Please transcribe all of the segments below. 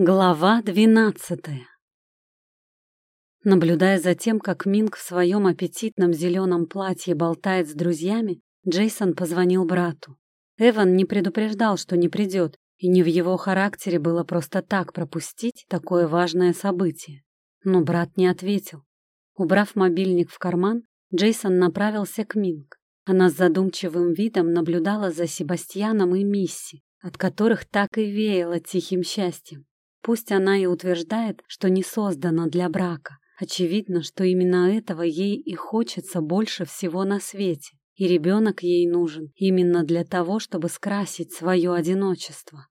Глава двенадцатая Наблюдая за тем, как Минг в своем аппетитном зеленом платье болтает с друзьями, Джейсон позвонил брату. Эван не предупреждал, что не придет, и не в его характере было просто так пропустить такое важное событие. Но брат не ответил. Убрав мобильник в карман, Джейсон направился к Минг. Она с задумчивым видом наблюдала за Себастьяном и Мисси, от которых так и веяло тихим счастьем. Пусть она и утверждает, что не создана для брака, очевидно, что именно этого ей и хочется больше всего на свете, и ребенок ей нужен именно для того, чтобы скрасить свое одиночество.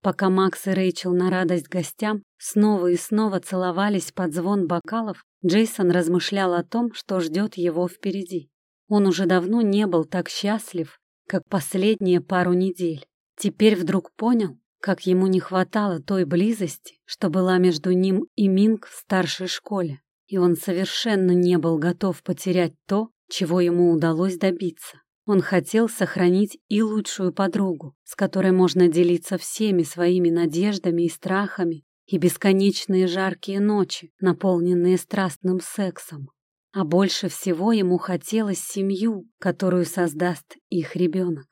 Пока Макс и Рэйчел на радость гостям снова и снова целовались под звон бокалов, Джейсон размышлял о том, что ждет его впереди. Он уже давно не был так счастлив, как последние пару недель. Теперь вдруг понял, как ему не хватало той близости, что была между ним и Минг в старшей школе, и он совершенно не был готов потерять то, чего ему удалось добиться. Он хотел сохранить и лучшую подругу, с которой можно делиться всеми своими надеждами и страхами, и бесконечные жаркие ночи, наполненные страстным сексом. А больше всего ему хотелось семью, которую создаст их ребенок.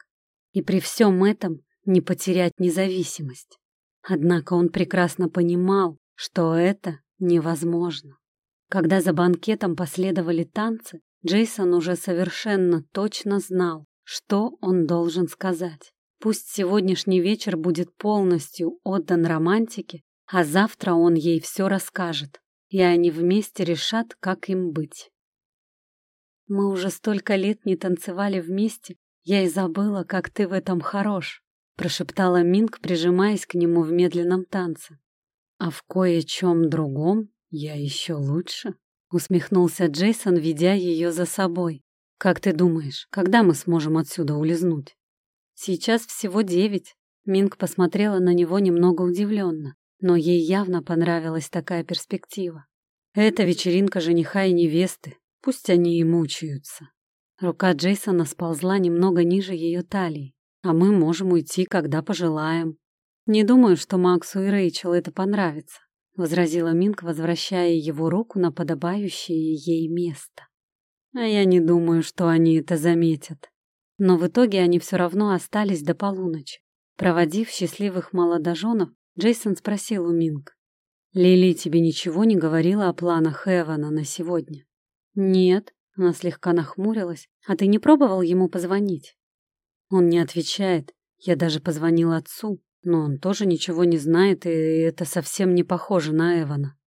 И при всем этом не потерять независимость. Однако он прекрасно понимал, что это невозможно. Когда за банкетом последовали танцы, Джейсон уже совершенно точно знал, что он должен сказать. Пусть сегодняшний вечер будет полностью отдан романтике, а завтра он ей все расскажет, и они вместе решат, как им быть. Мы уже столько лет не танцевали вместе, я и забыла, как ты в этом хорош прошептала Минг, прижимаясь к нему в медленном танце. А в кое-чем другом я еще лучше, усмехнулся Джейсон, ведя ее за собой. Как ты думаешь, когда мы сможем отсюда улизнуть? Сейчас всего девять. Минг посмотрела на него немного удивленно, но ей явно понравилась такая перспектива. Это вечеринка жениха и невесты, пусть они и мучаются. Рука Джейсона сползла немного ниже ее талии а мы можем уйти, когда пожелаем. Не думаю, что Максу и Рэйчел это понравится, возразила Минк, возвращая его руку на подобающее ей место. А я не думаю, что они это заметят. Но в итоге они все равно остались до полуночи. Проводив счастливых молодоженов, Джейсон спросил у Минг. «Лили тебе ничего не говорила о планах Эвана на сегодня?» «Нет», — она слегка нахмурилась. «А ты не пробовал ему позвонить?» Он не отвечает. Я даже позвонил отцу, но он тоже ничего не знает, и это совсем не похоже на Эвана.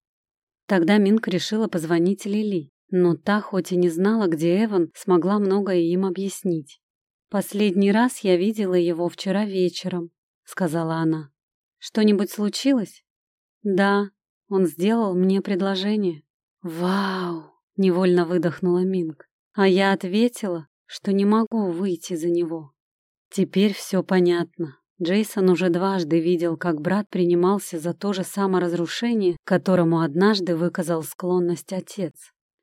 Тогда Минка решила позвонить Лили, но та, хоть и не знала, где Эван, смогла многое им объяснить. «Последний раз я видела его вчера вечером», — сказала она. «Что-нибудь случилось?» «Да, он сделал мне предложение». «Вау!» — невольно выдохнула Минг. А я ответила, что не могу выйти за него. Теперь все понятно. Джейсон уже дважды видел, как брат принимался за то же саморазрушение, которому однажды выказал склонность отец.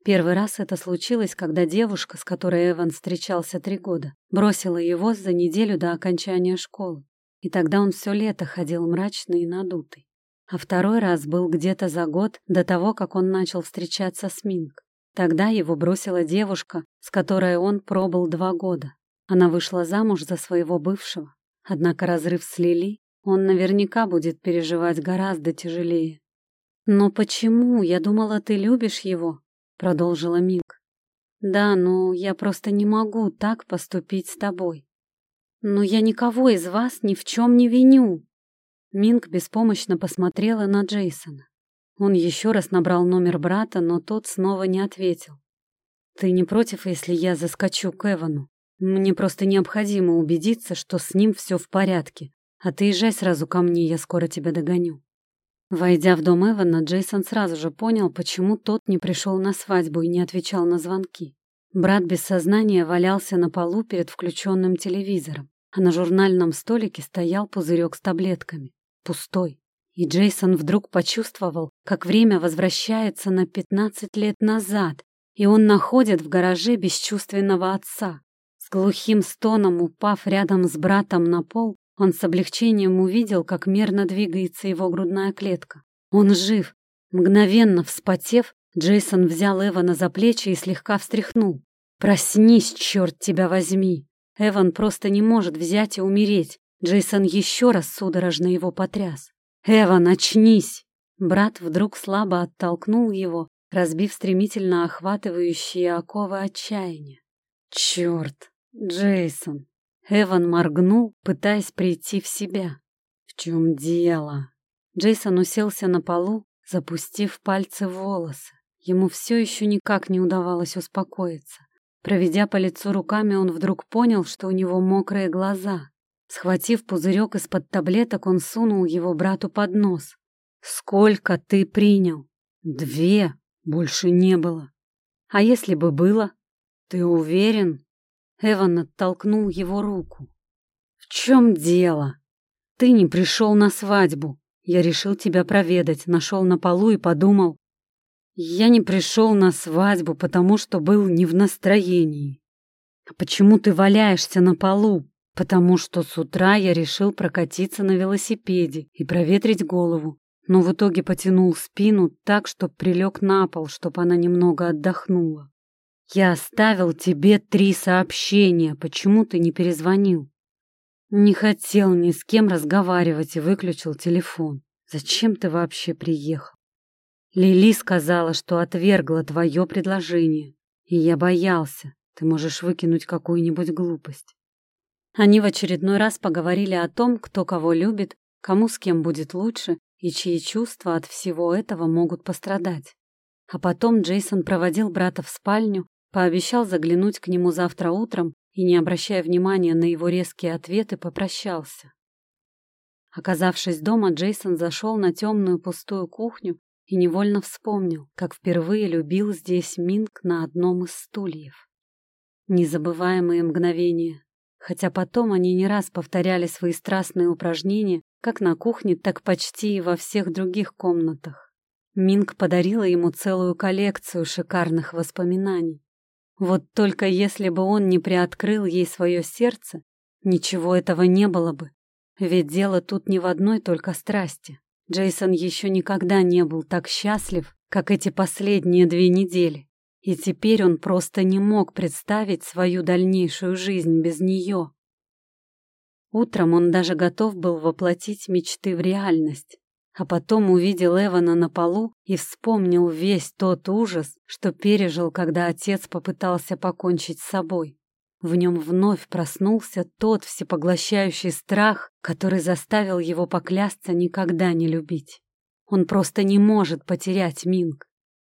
Первый раз это случилось, когда девушка, с которой Эван встречался три года, бросила его за неделю до окончания школы. И тогда он все лето ходил мрачный и надутый. А второй раз был где-то за год до того, как он начал встречаться с Минг. Тогда его бросила девушка, с которой он пробыл два года. Она вышла замуж за своего бывшего. Однако разрыв с Лили он наверняка будет переживать гораздо тяжелее. «Но почему? Я думала, ты любишь его», — продолжила Мик. «Да, но я просто не могу так поступить с тобой. Но я никого из вас ни в чем не виню». Минг беспомощно посмотрела на Джейсона. Он еще раз набрал номер брата, но тот снова не ответил. «Ты не против, если я заскочу к Эвану?» Мне просто необходимо убедиться, что с ним все в порядке. А ты езжай сразу ко мне, я скоро тебя догоню. Войдя в дом Эвана, Джейсон сразу же понял, почему тот не пришел на свадьбу и не отвечал на звонки. Брат без сознания валялся на полу перед включенным телевизором, а на журнальном столике стоял пузырек с таблетками. Пустой. И Джейсон вдруг почувствовал, как время возвращается на 15 лет назад, и он находит в гараже бесчувственного отца, глухим стоном упав рядом с братом на пол, Он с облегчением увидел, как мерно двигается его грудная клетка. Он жив. Мгновенно вспотев, Джейсон взял Эвана за плечи и слегка встряхнул. «Проснись, черт тебя возьми!» Эван просто не может взять и умереть. Джейсон еще раз судорожно его потряс. «Эван, очнись!» Брат вдруг слабо оттолкнул его, разбив стремительно охватывающие оковы отчаяния. «Черт! Джейсон!» Эван моргнул, пытаясь прийти в себя. «В чем дело?» Джейсон уселся на полу, запустив пальцы в волосы. Ему все еще никак не удавалось успокоиться. Проведя по лицу руками, он вдруг понял, что у него мокрые глаза. Схватив пузырек из-под таблеток, он сунул его брату под нос. «Сколько ты принял?» «Две. Больше не было». «А если бы было?» «Ты уверен?» Эван оттолкнул его руку. «В чем дело? Ты не пришел на свадьбу. Я решил тебя проведать, нашел на полу и подумал. Я не пришел на свадьбу, потому что был не в настроении. А почему ты валяешься на полу? Потому что с утра я решил прокатиться на велосипеде и проветрить голову, но в итоге потянул спину так, что прилег на пол, чтобы она немного отдохнула. Я оставил тебе три сообщения, почему ты не перезвонил? Не хотел ни с кем разговаривать и выключил телефон. Зачем ты вообще приехал? Лили сказала, что отвергла твое предложение, и я боялся, ты можешь выкинуть какую-нибудь глупость. Они в очередной раз поговорили о том, кто кого любит, кому с кем будет лучше и чьи чувства от всего этого могут пострадать. А потом Джейсон проводил брата в спальню, пообещал заглянуть к нему завтра утром и, не обращая внимания на его резкие ответы, попрощался. Оказавшись дома, Джейсон зашел на темную пустую кухню и невольно вспомнил, как впервые любил здесь Минг на одном из стульев. Незабываемые мгновения, хотя потом они не раз повторяли свои страстные упражнения как на кухне, так почти и во всех других комнатах. Минг подарила ему целую коллекцию шикарных воспоминаний. Вот только если бы он не приоткрыл ей свое сердце, ничего этого не было бы. Ведь дело тут не в одной только страсти. Джейсон еще никогда не был так счастлив, как эти последние две недели. И теперь он просто не мог представить свою дальнейшую жизнь без нее. Утром он даже готов был воплотить мечты в реальность. А потом увидел Эвана на полу и вспомнил весь тот ужас, что пережил, когда отец попытался покончить с собой. В нем вновь проснулся тот всепоглощающий страх, который заставил его поклясться никогда не любить. Он просто не может потерять Минг.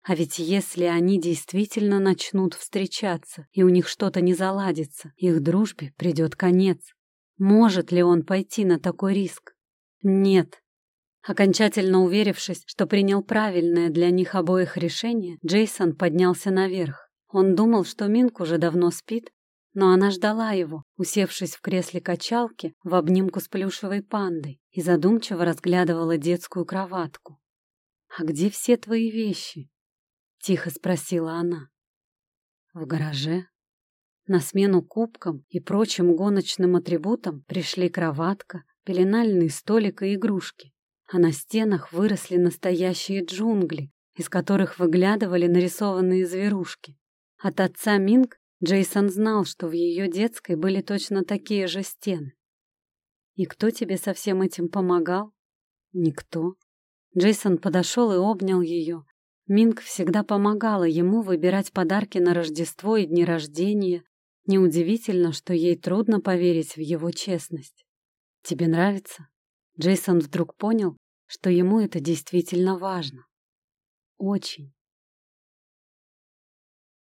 А ведь если они действительно начнут встречаться, и у них что-то не заладится, их дружбе придет конец. Может ли он пойти на такой риск? Нет. Окончательно уверившись, что принял правильное для них обоих решение, Джейсон поднялся наверх. Он думал, что Минг уже давно спит, но она ждала его, усевшись в кресле качалки в обнимку с плюшевой пандой и задумчиво разглядывала детскую кроватку. «А где все твои вещи?» — тихо спросила она. «В гараже». На смену кубкам и прочим гоночным атрибутам пришли кроватка, пеленальный столик и игрушки, а на стенах выросли настоящие джунгли, из которых выглядывали нарисованные зверушки. От отца Минг Джейсон знал, что в ее детской были точно такие же стены. «И кто тебе со всем этим помогал?» «Никто». Джейсон подошел и обнял ее. Минг всегда помогала ему выбирать подарки на Рождество и дни рождения. Неудивительно, что ей трудно поверить в его честность. «Тебе нравится?» Джейсон вдруг понял, что ему это действительно важно. Очень.